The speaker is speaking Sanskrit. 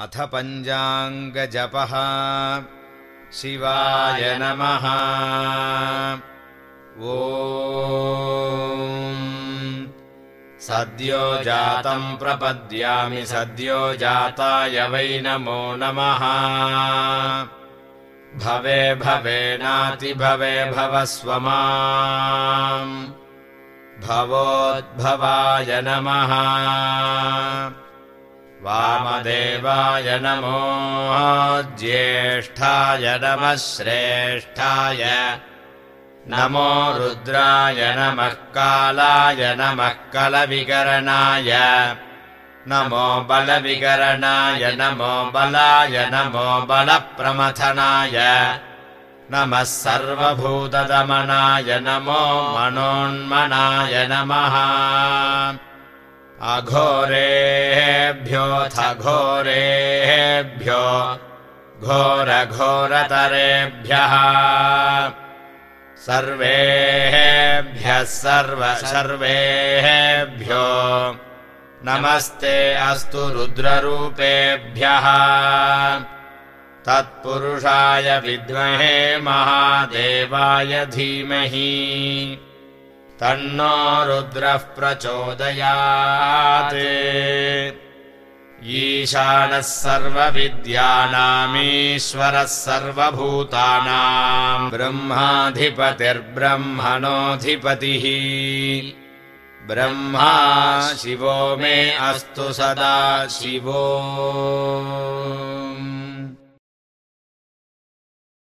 अथ पञ्चाङ्गजपः। शिवाय नमः। ओ सद्यो जातम् प्रपद्यामि सद्यो जाताय वै नमो नमः। भवे भवे भवस्व माम् भवोद्भवाय नमः वामदेवाय नमो ज्येष्ठाय नमः श्रेष्ठाय नमो रुद्राय नमः कालाय नमः कलविकरणाय। नमो बलविकरणाय नमो बलाय नमो बलप्रमथनाय। नमः सर्वभूतदमनाय नमो मनोन्मनाय नमः अघोरेभ्योऽथ घोरेभ्यो घोरघोरतरेभ्यः। सर्वेभ्यः सर्व सर्वेभ्यो। नमस्ते अस्तु रुद्ररूपेभ्यः। तत्पुरुषाय विद्महे महादेवाय धीमहि। तन्नो रुद्रः प्रचोदयात् ईशानः सर्वविद्यानामीश्वरः सर्वभूतानाम् ब्रह्माधिपतिर्ब्रह्मणोऽधिपतिः। ब्रह्मा शिवो मे अस्तु सदा शिवो